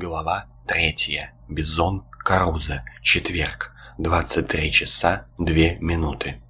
Глава 3. Бизон Каруза. Четверг. 23 часа 2 минуты.